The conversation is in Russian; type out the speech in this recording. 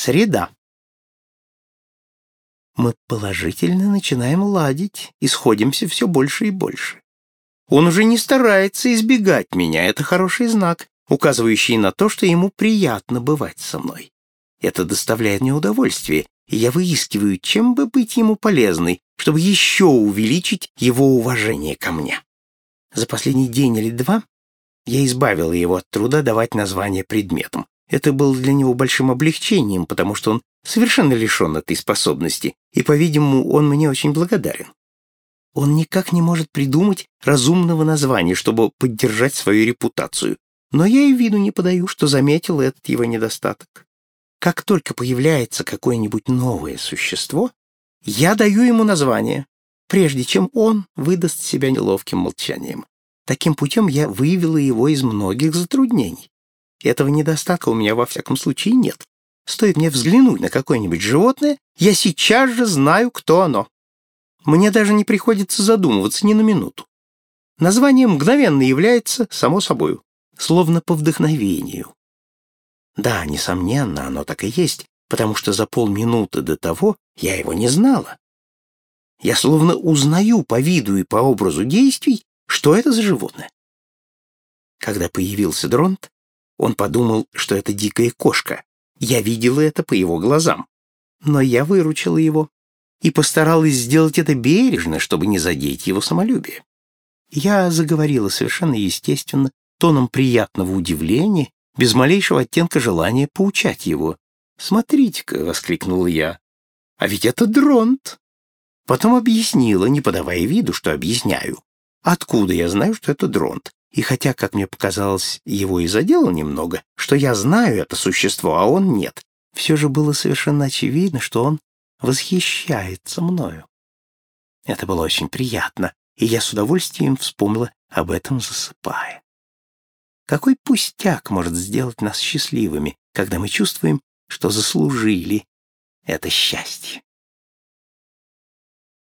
Среда. Мы положительно начинаем ладить и сходимся все больше и больше. Он уже не старается избегать меня, это хороший знак, указывающий на то, что ему приятно бывать со мной. Это доставляет мне удовольствие, и я выискиваю, чем бы быть ему полезной, чтобы еще увеличить его уважение ко мне. За последний день или два я избавила его от труда давать название предметам. Это было для него большим облегчением, потому что он совершенно лишен этой способности, и, по-видимому, он мне очень благодарен. Он никак не может придумать разумного названия, чтобы поддержать свою репутацию, но я и виду не подаю, что заметил этот его недостаток. Как только появляется какое-нибудь новое существо, я даю ему название, прежде чем он выдаст себя неловким молчанием. Таким путем я выявила его из многих затруднений. Этого недостатка у меня во всяком случае нет. Стоит мне взглянуть на какое-нибудь животное, я сейчас же знаю, кто оно. Мне даже не приходится задумываться ни на минуту. Название мгновенно является само собою, словно по вдохновению. Да, несомненно, оно так и есть, потому что за полминуты до того я его не знала. Я словно узнаю по виду и по образу действий, что это за животное. Когда появился Дронт, он подумал, что это дикая кошка. Я видела это по его глазам. Но я выручила его и постаралась сделать это бережно, чтобы не задеть его самолюбие. Я заговорила совершенно естественно, тоном приятного удивления, без малейшего оттенка желания поучать его. «Смотрите-ка!» — воскликнул я. «А ведь это дронт!» Потом объяснила, не подавая виду, что объясняю. Откуда я знаю, что это дронт? И хотя, как мне показалось, его и задело немного, что я знаю это существо, а он нет, все же было совершенно очевидно, что он восхищается мною. Это было очень приятно, и я с удовольствием вспомнила об этом, засыпая. Какой пустяк может сделать нас счастливыми, когда мы чувствуем, что заслужили это счастье?